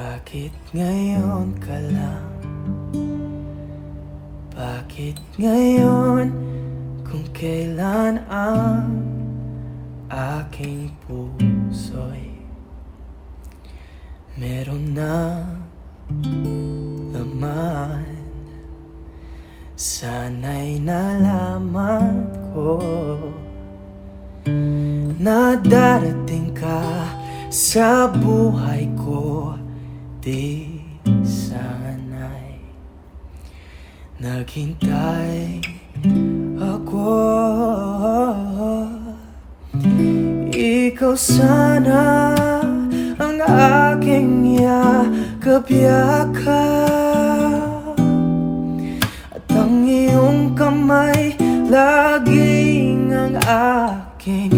Bakit ngayon ka lang? Bakit ngayon kung kailan ang aking puso'y meron na laman? Sana'y nalaman ko na darating ka sa buhay ko Di sana'y naghintay ako. Ikaw sana ang aking yakap-yakap At ang iyong kamay laging ang aking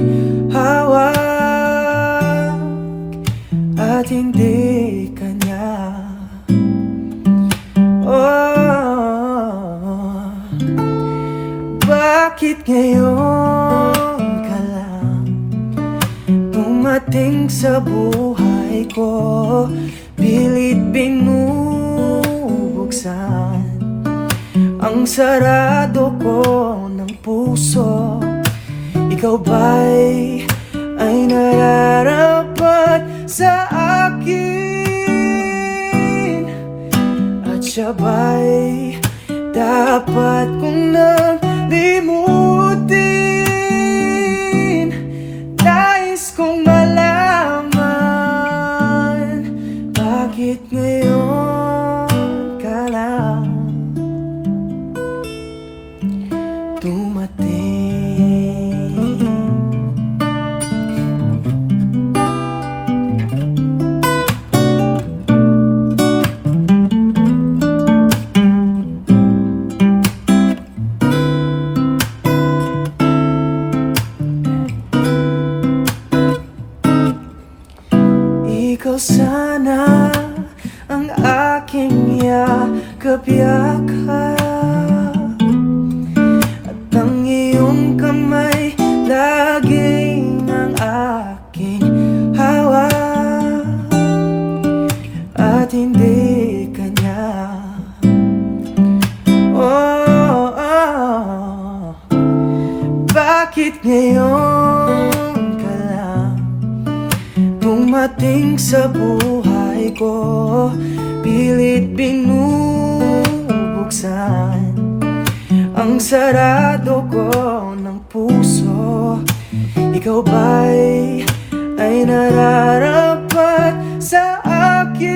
hawak. At hindi bakit ngayon ka lang Dumating sa buhay ko. Pilit binubuksan Ang sarado ko ng puso. Ikaw ba'y ay nararapat sa akin? At siya ba'y dapat kong nang ngayon ka lang. Dumating. Ang aking yakap-yakap. At ang iyong kamay laging ang aking hawak. At hindi kanya. Oh, oh, bakit ngayon ka lang Dumating sa buhay ko Pilit binubuksan Ang sarado ko ng puso. Ikaw ba'y ay nararapat sa akin?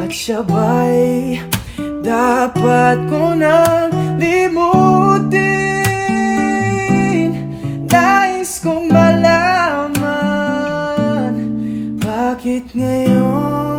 At siya ba'y dapat ko nang limutin Ngunit ngayon.